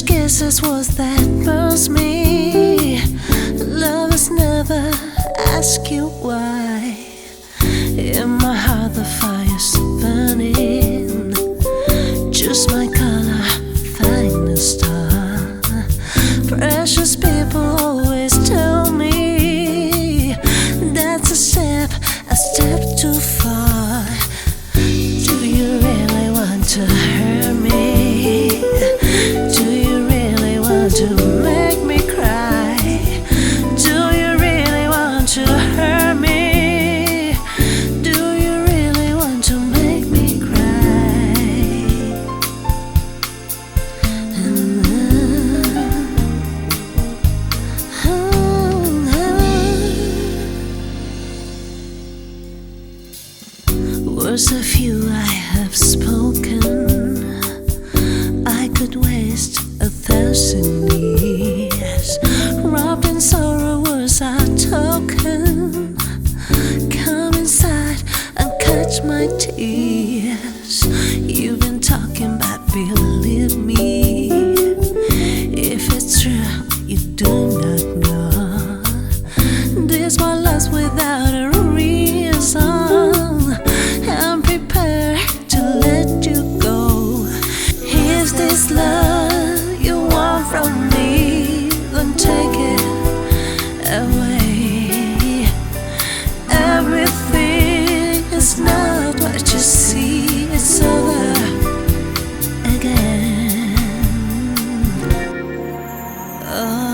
Precious kisses was that burns me. Lovers never ask you why. In my heart, the fire's burning. Choose my color, find a star. Precious people always tell me that's a step, a step too far. Words of you I have spoken. I could waste a thousand years. Robbed in sorrow was our token. Come inside and catch my tears. Oh.